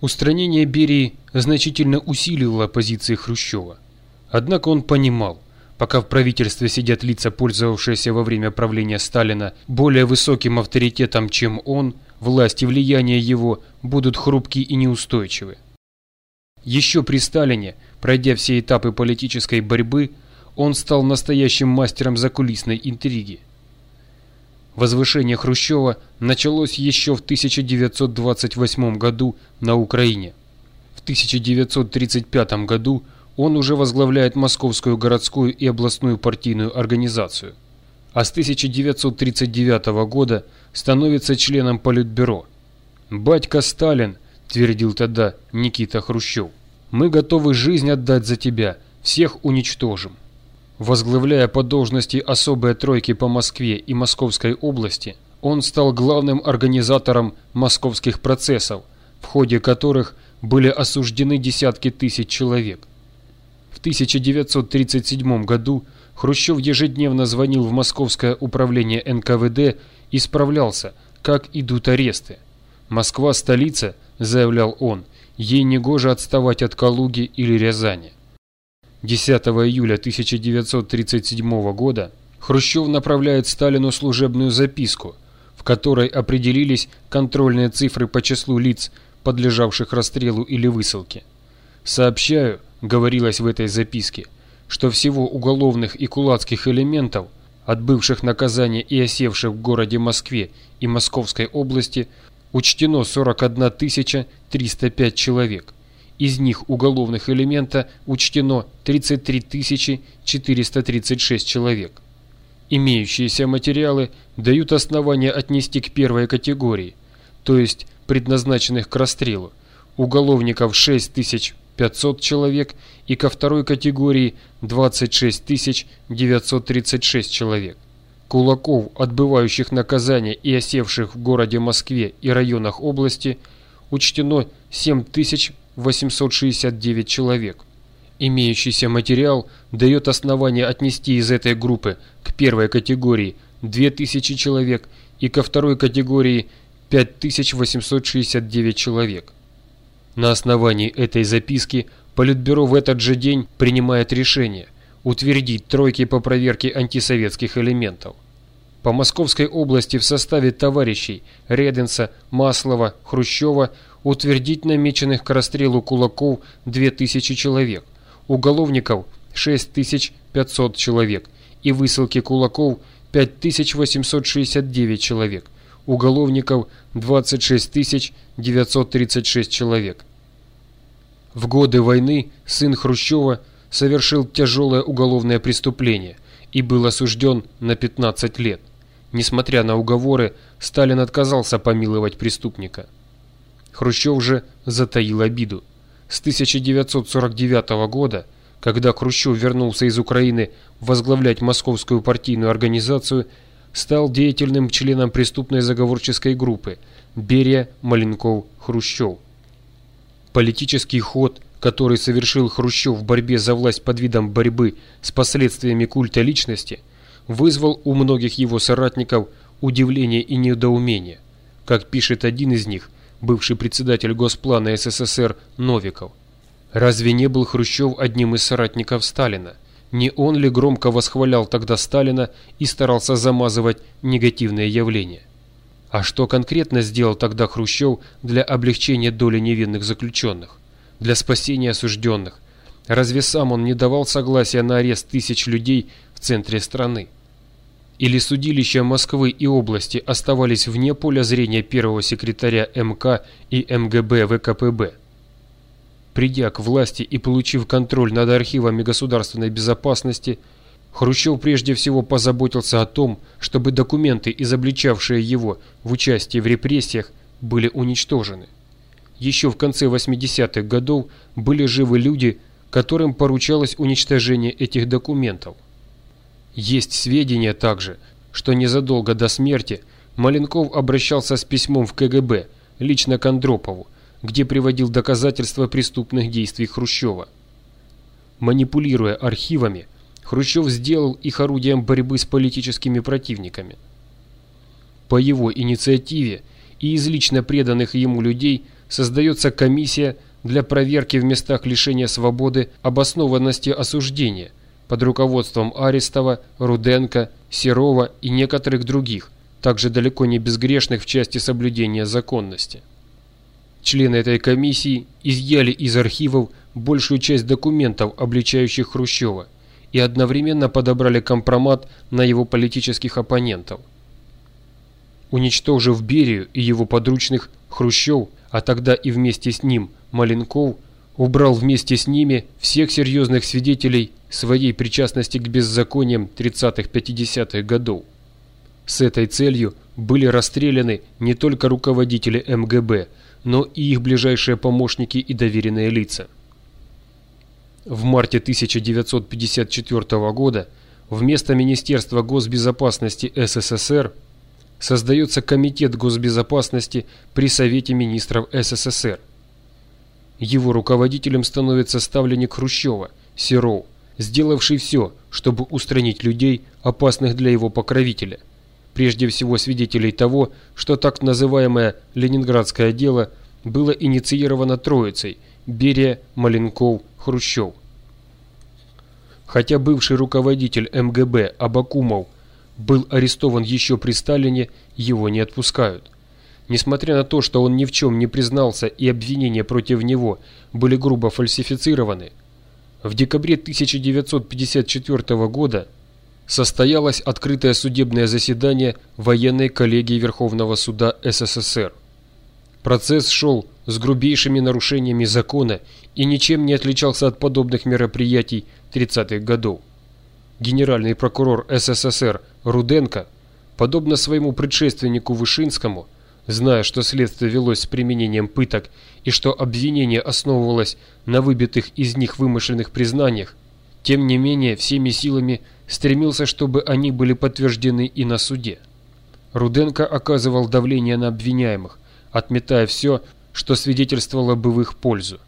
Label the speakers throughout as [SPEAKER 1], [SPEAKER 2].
[SPEAKER 1] Устранение Берии значительно усилило позиции Хрущева. Однако он понимал, пока в правительстве сидят лица, пользовавшиеся во время правления Сталина более высоким авторитетом, чем он, власть и влияние его будут хрупки и неустойчивы. Еще при Сталине, пройдя все этапы политической борьбы, он стал настоящим мастером закулисной интриги. Возвышение Хрущева началось еще в 1928 году на Украине. В 1935 году он уже возглавляет Московскую городскую и областную партийную организацию. А с 1939 года становится членом Политбюро. «Батька Сталин», – твердил тогда Никита Хрущев, – «мы готовы жизнь отдать за тебя, всех уничтожим». Возглавляя по должности особые тройки по Москве и Московской области, он стал главным организатором московских процессов, в ходе которых были осуждены десятки тысяч человек. В 1937 году Хрущев ежедневно звонил в Московское управление НКВД и справлялся, как идут аресты. «Москва – столица», – заявлял он, – «ей негоже отставать от Калуги или Рязани». 10 июля 1937 года Хрущев направляет Сталину служебную записку, в которой определились контрольные цифры по числу лиц, подлежавших расстрелу или высылке. «Сообщаю», — говорилось в этой записке, что всего уголовных и кулацких элементов, отбывших наказание и осевших в городе Москве и Московской области, учтено 41 305 человек. Из них уголовных элемента учтено 33 436 человек. Имеющиеся материалы дают основания отнести к первой категории, то есть предназначенных к расстрелу, уголовников 6500 человек и ко второй категории 26 936 человек. Кулаков, отбывающих наказание и осевших в городе Москве и районах области, учтено 7000 869 человек. Имеющийся материал дает основание отнести из этой группы к первой категории 2000 человек и ко второй категории 5869 человек. На основании этой записки Политбюро в этот же день принимает решение утвердить тройки по проверке антисоветских элементов. По Московской области в составе товарищей Реденса, Маслова, Хрущева утвердить намеченных к расстрелу кулаков 2000 человек, уголовников 6500 человек и высылки кулаков 5869 человек, уголовников 26936 человек. В годы войны сын Хрущева совершил тяжелое уголовное преступление и был осужден на 15 лет. Несмотря на уговоры, Сталин отказался помиловать преступника. Хрущев же затаил обиду. С 1949 года, когда Хрущев вернулся из Украины возглавлять московскую партийную организацию, стал деятельным членом преступной заговорческой группы Берия Маленков Хрущев. Политический ход, который совершил Хрущев в борьбе за власть под видом борьбы с последствиями культа личности, вызвал у многих его соратников удивление и недоумение. Как пишет один из них – бывший председатель Госплана СССР Новиков. Разве не был Хрущев одним из соратников Сталина? Не он ли громко восхвалял тогда Сталина и старался замазывать негативные явления? А что конкретно сделал тогда Хрущев для облегчения доли невинных заключенных? Для спасения осужденных? Разве сам он не давал согласия на арест тысяч людей в центре страны? Или судилища Москвы и области оставались вне поля зрения первого секретаря МК и МГБ ВКПБ. Придя к власти и получив контроль над архивами государственной безопасности, Хрущев прежде всего позаботился о том, чтобы документы, изобличавшие его в участии в репрессиях, были уничтожены. Еще в конце 80-х годов были живы люди, которым поручалось уничтожение этих документов – есть сведения также, что незадолго до смерти Маленков обращался с письмом в КГБ, лично к Андропову, где приводил доказательства преступных действий Хрущева. Манипулируя архивами, Хрущев сделал их орудием борьбы с политическими противниками. По его инициативе и из лично преданных ему людей создается комиссия для проверки в местах лишения свободы обоснованности осуждения под руководством Арестова, Руденко, Серова и некоторых других, также далеко не безгрешных в части соблюдения законности. Члены этой комиссии изъяли из архивов большую часть документов, обличающих Хрущева, и одновременно подобрали компромат на его политических оппонентов. Уничтожив Берию и его подручных, Хрущев, а тогда и вместе с ним Маленков, убрал вместе с ними всех серьезных свидетелей своей причастности к беззакониям 30-50-х годов. С этой целью были расстреляны не только руководители МГБ, но и их ближайшие помощники и доверенные лица. В марте 1954 года вместо Министерства госбезопасности СССР создается Комитет госбезопасности при Совете министров СССР. Его руководителем становится ставленник Хрущева, Серов, сделавший все, чтобы устранить людей, опасных для его покровителя. Прежде всего свидетелей того, что так называемое «Ленинградское дело» было инициировано Троицей – Берия, Маленков, Хрущев. Хотя бывший руководитель МГБ Абакумов был арестован еще при Сталине, его не отпускают. Несмотря на то, что он ни в чем не признался и обвинения против него были грубо фальсифицированы, в декабре 1954 года состоялось открытое судебное заседание военной коллегии Верховного суда СССР. Процесс шел с грубейшими нарушениями закона и ничем не отличался от подобных мероприятий 30-х годов. Генеральный прокурор СССР Руденко, подобно своему предшественнику Вышинскому, зная, что следствие велось с применением пыток и что обвинение основывалось на выбитых из них вымышленных признаниях, тем не менее всеми силами стремился, чтобы они были подтверждены и на суде. Руденко оказывал давление на обвиняемых, отметая все, что свидетельствовало бы в их пользу.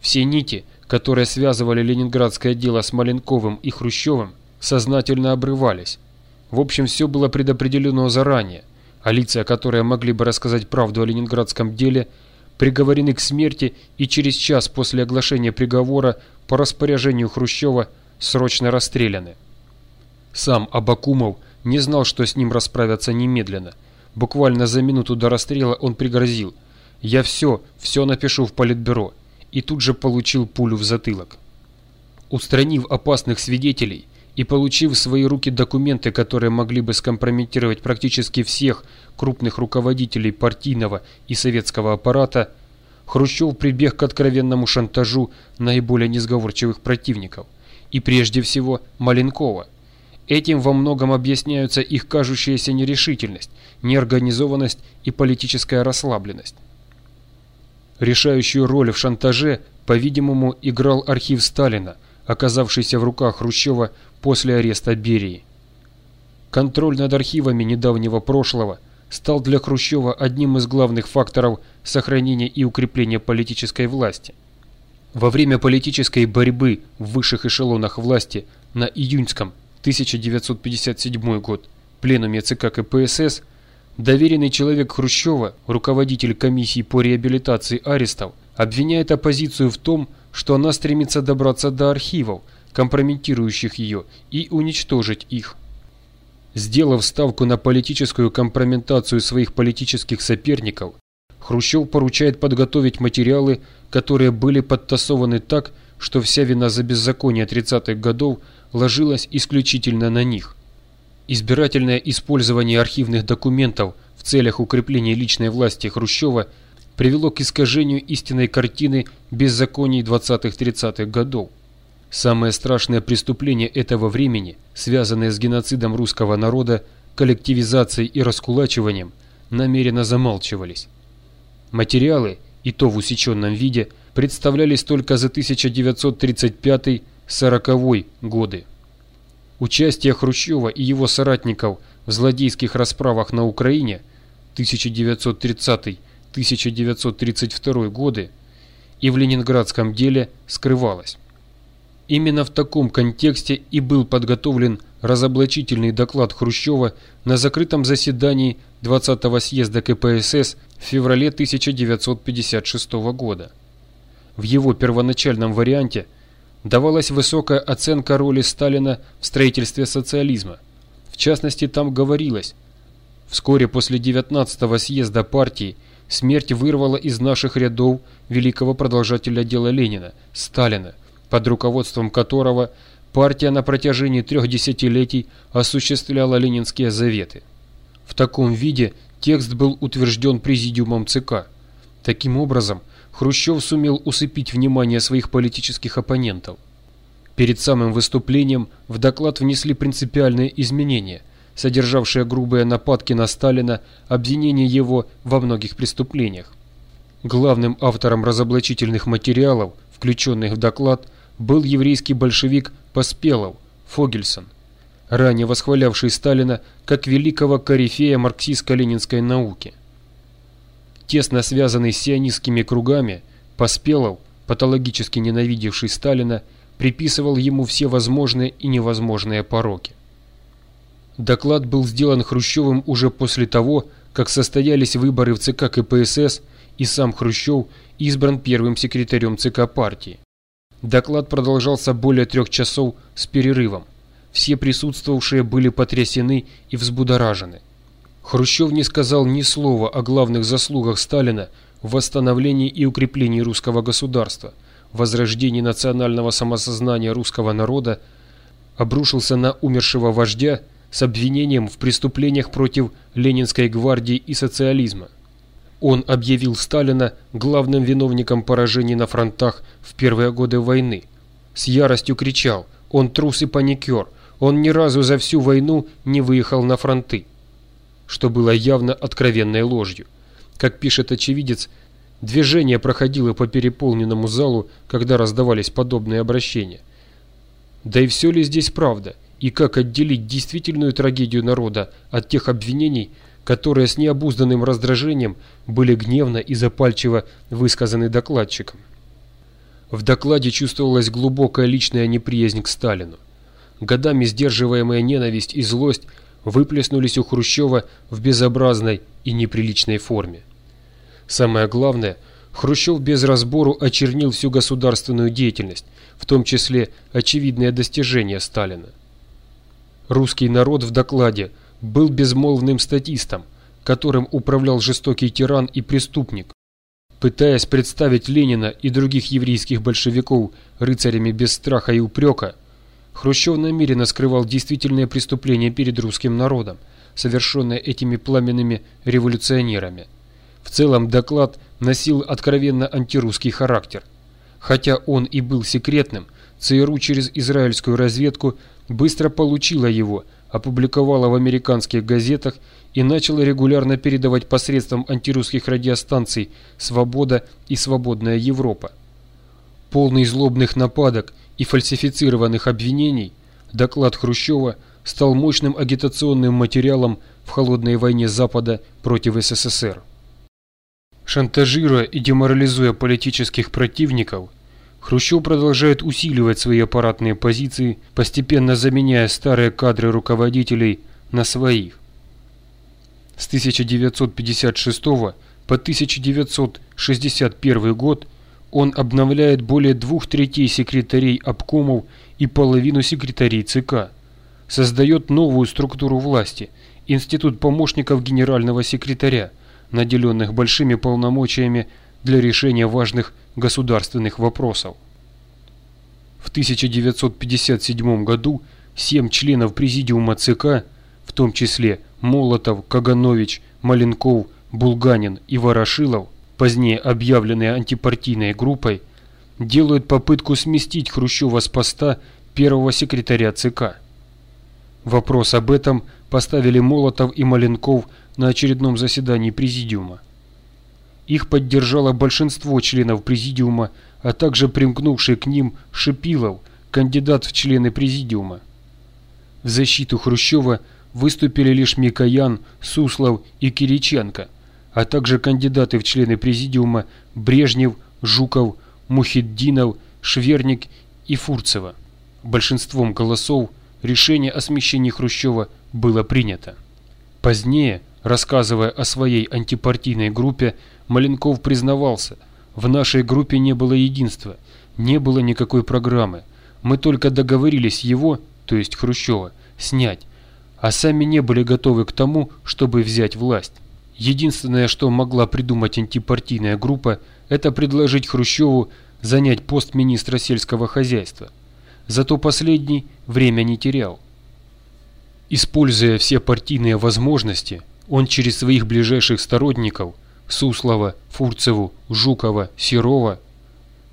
[SPEAKER 1] Все нити, которые связывали ленинградское дело с Маленковым и Хрущевым, сознательно обрывались. В общем, все было предопределено заранее, а лица, которые могли бы рассказать правду о ленинградском деле, приговорены к смерти и через час после оглашения приговора по распоряжению Хрущева срочно расстреляны. Сам Абакумов не знал, что с ним расправятся немедленно – Буквально за минуту до расстрела он пригрозил «Я все, все напишу в политбюро» и тут же получил пулю в затылок. Устранив опасных свидетелей и получив в свои руки документы, которые могли бы скомпрометировать практически всех крупных руководителей партийного и советского аппарата, Хрущев прибег к откровенному шантажу наиболее несговорчивых противников, и прежде всего Маленкова – Этим во многом объясняются их кажущаяся нерешительность, неорганизованность и политическая расслабленность. Решающую роль в шантаже, по-видимому, играл архив Сталина, оказавшийся в руках Хрущева после ареста Берии. Контроль над архивами недавнего прошлого стал для Хрущева одним из главных факторов сохранения и укрепления политической власти. Во время политической борьбы в высших эшелонах власти на июньском 1957 год, пленуме ЦК КПСС, доверенный человек Хрущева, руководитель комиссии по реабилитации арестов, обвиняет оппозицию в том, что она стремится добраться до архивов, компрометирующих ее, и уничтожить их. Сделав ставку на политическую компрометацию своих политических соперников, Хрущев поручает подготовить материалы, которые были подтасованы так, что вся вина за беззаконие 30-х годов – ложилась исключительно на них. Избирательное использование архивных документов в целях укрепления личной власти Хрущева привело к искажению истинной картины беззаконий 20-30-х годов. Самые страшные преступления этого времени, связанные с геноцидом русского народа, коллективизацией и раскулачиванием, намеренно замалчивались. Материалы, и то в усеченном виде, представлялись только за 1935 сороковой годы. Участие Хрущева и его соратников в злодейских расправах на Украине 1930-1932 годы и в ленинградском деле скрывалось. Именно в таком контексте и был подготовлен разоблачительный доклад Хрущева на закрытом заседании 20-го съезда КПСС в феврале 1956 года. В его первоначальном варианте давалась высокая оценка роли Сталина в строительстве социализма. В частности, там говорилось, вскоре после 19-го съезда партии смерть вырвала из наших рядов великого продолжателя дела Ленина, Сталина, под руководством которого партия на протяжении трех десятилетий осуществляла ленинские заветы. В таком виде текст был утвержден президиумом ЦК. Таким образом, Хрущев сумел усыпить внимание своих политических оппонентов. Перед самым выступлением в доклад внесли принципиальные изменения, содержавшие грубые нападки на Сталина, обвинение его во многих преступлениях. Главным автором разоблачительных материалов, включенных в доклад, был еврейский большевик Поспелов, Фогельсон, ранее восхвалявший Сталина как великого корифея марксистско-ленинской науки. Тесно связанный с сионистскими кругами, Поспелов, патологически ненавидевший Сталина, приписывал ему все возможные и невозможные пороки. Доклад был сделан Хрущевым уже после того, как состоялись выборы в ЦК КПСС и сам Хрущев избран первым секретарем ЦК партии. Доклад продолжался более трех часов с перерывом. Все присутствовавшие были потрясены и взбудоражены. Хрущев не сказал ни слова о главных заслугах Сталина в восстановлении и укреплении русского государства, возрождении национального самосознания русского народа, обрушился на умершего вождя с обвинением в преступлениях против Ленинской гвардии и социализма. Он объявил Сталина главным виновником поражений на фронтах в первые годы войны. С яростью кричал «Он трус и паникер! Он ни разу за всю войну не выехал на фронты!» Что было явно откровенной ложью. Как пишет очевидец, движение проходило по переполненному залу, когда раздавались подобные обращения. Да и все ли здесь правда? И как отделить действительную трагедию народа от тех обвинений, которые с необузданным раздражением были гневно и запальчиво высказаны докладчиком. В докладе чувствовалась глубокая личная неприязнь к Сталину. Годами сдерживаемая ненависть и злость выплеснулись у Хрущева в безобразной и неприличной форме. Самое главное, Хрущев без разбору очернил всю государственную деятельность, в том числе очевидные достижения Сталина. Русский народ в докладе – был безмолвным статистом, которым управлял жестокий тиран и преступник. Пытаясь представить Ленина и других еврейских большевиков рыцарями без страха и упрека, Хрущев намеренно скрывал действительные преступления перед русским народом, совершенные этими пламенными революционерами. В целом доклад носил откровенно антирусский характер. Хотя он и был секретным, ЦРУ через израильскую разведку быстро получила его – опубликовала в американских газетах и начала регулярно передавать посредством антирусских радиостанций «Свобода» и «Свободная Европа». Полный злобных нападок и фальсифицированных обвинений, доклад Хрущева стал мощным агитационным материалом в холодной войне Запада против СССР. Шантажируя и деморализуя политических противников, Хрущев продолжает усиливать свои аппаратные позиции, постепенно заменяя старые кадры руководителей на своих. С 1956 по 1961 год он обновляет более двух третей секретарей обкомов и половину секретарей ЦК, создает новую структуру власти – Институт помощников генерального секретаря, наделенных большими полномочиями для решения важных государственных вопросов. В 1957 году семь членов Президиума ЦК, в том числе Молотов, Каганович, Маленков, Булганин и Ворошилов, позднее объявленные антипартийной группой, делают попытку сместить Хрущева с поста первого секретаря ЦК. Вопрос об этом поставили Молотов и Маленков на очередном заседании Президиума. Их поддержало большинство членов Президиума, а также примкнувший к ним Шипилов, кандидат в члены Президиума. В защиту Хрущева выступили лишь Микоян, Суслов и Кириченко, а также кандидаты в члены Президиума Брежнев, Жуков, Мухиддинов, Шверник и Фурцева. Большинством голосов решение о смещении Хрущева было принято. Позднее, рассказывая о своей антипартийной группе, Маленков признавался, в нашей группе не было единства, не было никакой программы. Мы только договорились его, то есть Хрущева, снять, а сами не были готовы к тому, чтобы взять власть. Единственное, что могла придумать антипартийная группа, это предложить Хрущеву занять пост министра сельского хозяйства. Зато последний время не терял. Используя все партийные возможности, он через своих ближайших сторонников Суслова, Фурцеву, Жукова, Серова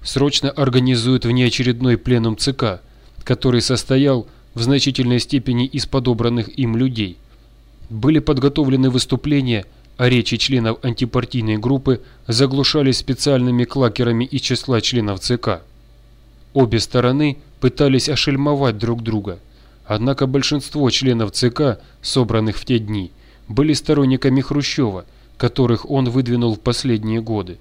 [SPEAKER 1] срочно организует внеочередной пленум ЦК, который состоял в значительной степени из подобранных им людей. Были подготовлены выступления, а речи членов антипартийной группы заглушались специальными клакерами из числа членов ЦК. Обе стороны пытались ошельмовать друг друга, однако большинство членов ЦК, собранных в те дни, были сторонниками Хрущева, которых он выдвинул в последние годы.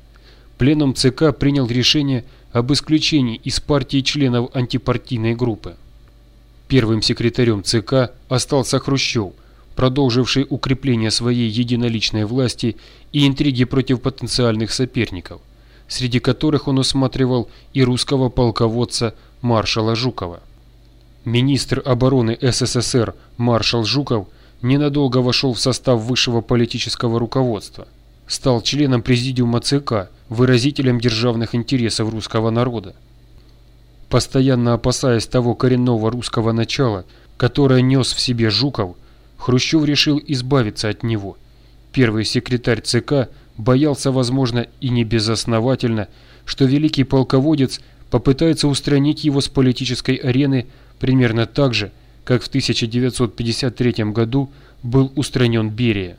[SPEAKER 1] Пленум ЦК принял решение об исключении из партии членов антипартийной группы. Первым секретарем ЦК остался Хрущев, продолживший укрепление своей единоличной власти и интриги против потенциальных соперников, среди которых он усматривал и русского полководца маршала Жукова. Министр обороны СССР маршал Жуков ненадолго вошел в состав высшего политического руководства, стал членом президиума ЦК, выразителем державных интересов русского народа. Постоянно опасаясь того коренного русского начала, которое нес в себе Жуков, Хрущев решил избавиться от него. Первый секретарь ЦК боялся, возможно, и не безосновательно, что великий полководец попытается устранить его с политической арены примерно так же, как в 1953 году был устранен Берия.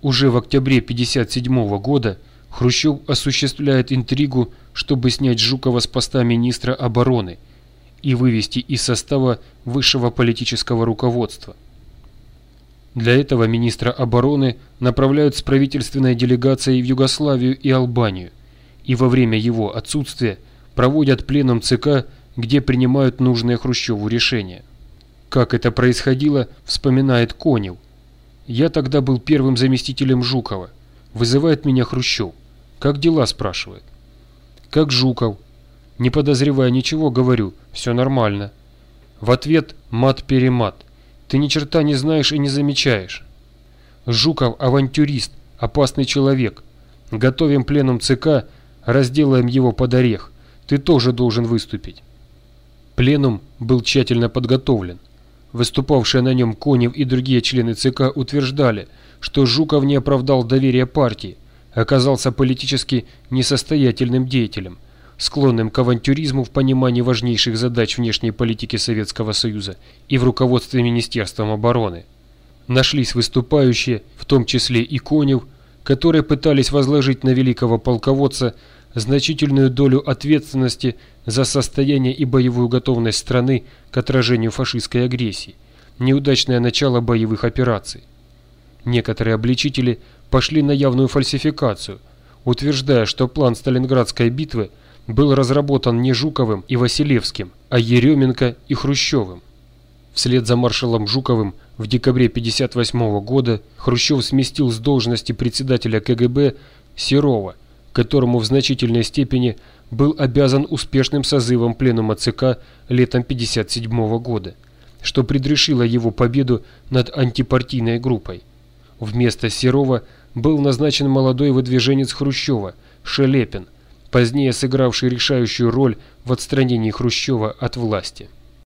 [SPEAKER 1] Уже в октябре 1957 года Хрущев осуществляет интригу, чтобы снять Жукова с поста министра обороны и вывести из состава высшего политического руководства. Для этого министра обороны направляют с правительственной делегацией в Югославию и Албанию, и во время его отсутствия проводят пленум ЦК, где принимают нужные Хрущеву решения. Как это происходило, вспоминает Конев. «Я тогда был первым заместителем Жукова. Вызывает меня Хрущев. Как дела?» – спрашивает. «Как Жуков?» Не подозревая ничего, говорю, все нормально. В ответ мат-перемат. Ты ни черта не знаешь и не замечаешь. Жуков – авантюрист, опасный человек. Готовим пленум ЦК, разделаем его под орех. Ты тоже должен выступить. Пленум был тщательно подготовлен. Выступавшие на нем Конев и другие члены ЦК утверждали, что Жуков не оправдал доверия партии, оказался политически несостоятельным деятелем, склонным к авантюризму в понимании важнейших задач внешней политики Советского Союза и в руководстве Министерством обороны. Нашлись выступающие, в том числе и Конев, которые пытались возложить на великого полководца значительную долю ответственности за состояние и боевую готовность страны к отражению фашистской агрессии, неудачное начало боевых операций. Некоторые обличители пошли на явную фальсификацию, утверждая, что план Сталинградской битвы был разработан не Жуковым и Василевским, а Еременко и Хрущевым. Вслед за маршалом Жуковым в декабре 1958 года Хрущев сместил с должности председателя КГБ Серова, которому в значительной степени был обязан успешным созывом пленума ЦК летом 1957 года, что предрешило его победу над антипартийной группой. Вместо Серова был назначен молодой выдвиженец Хрущева, Шелепин, позднее сыгравший решающую роль в отстранении Хрущева от власти.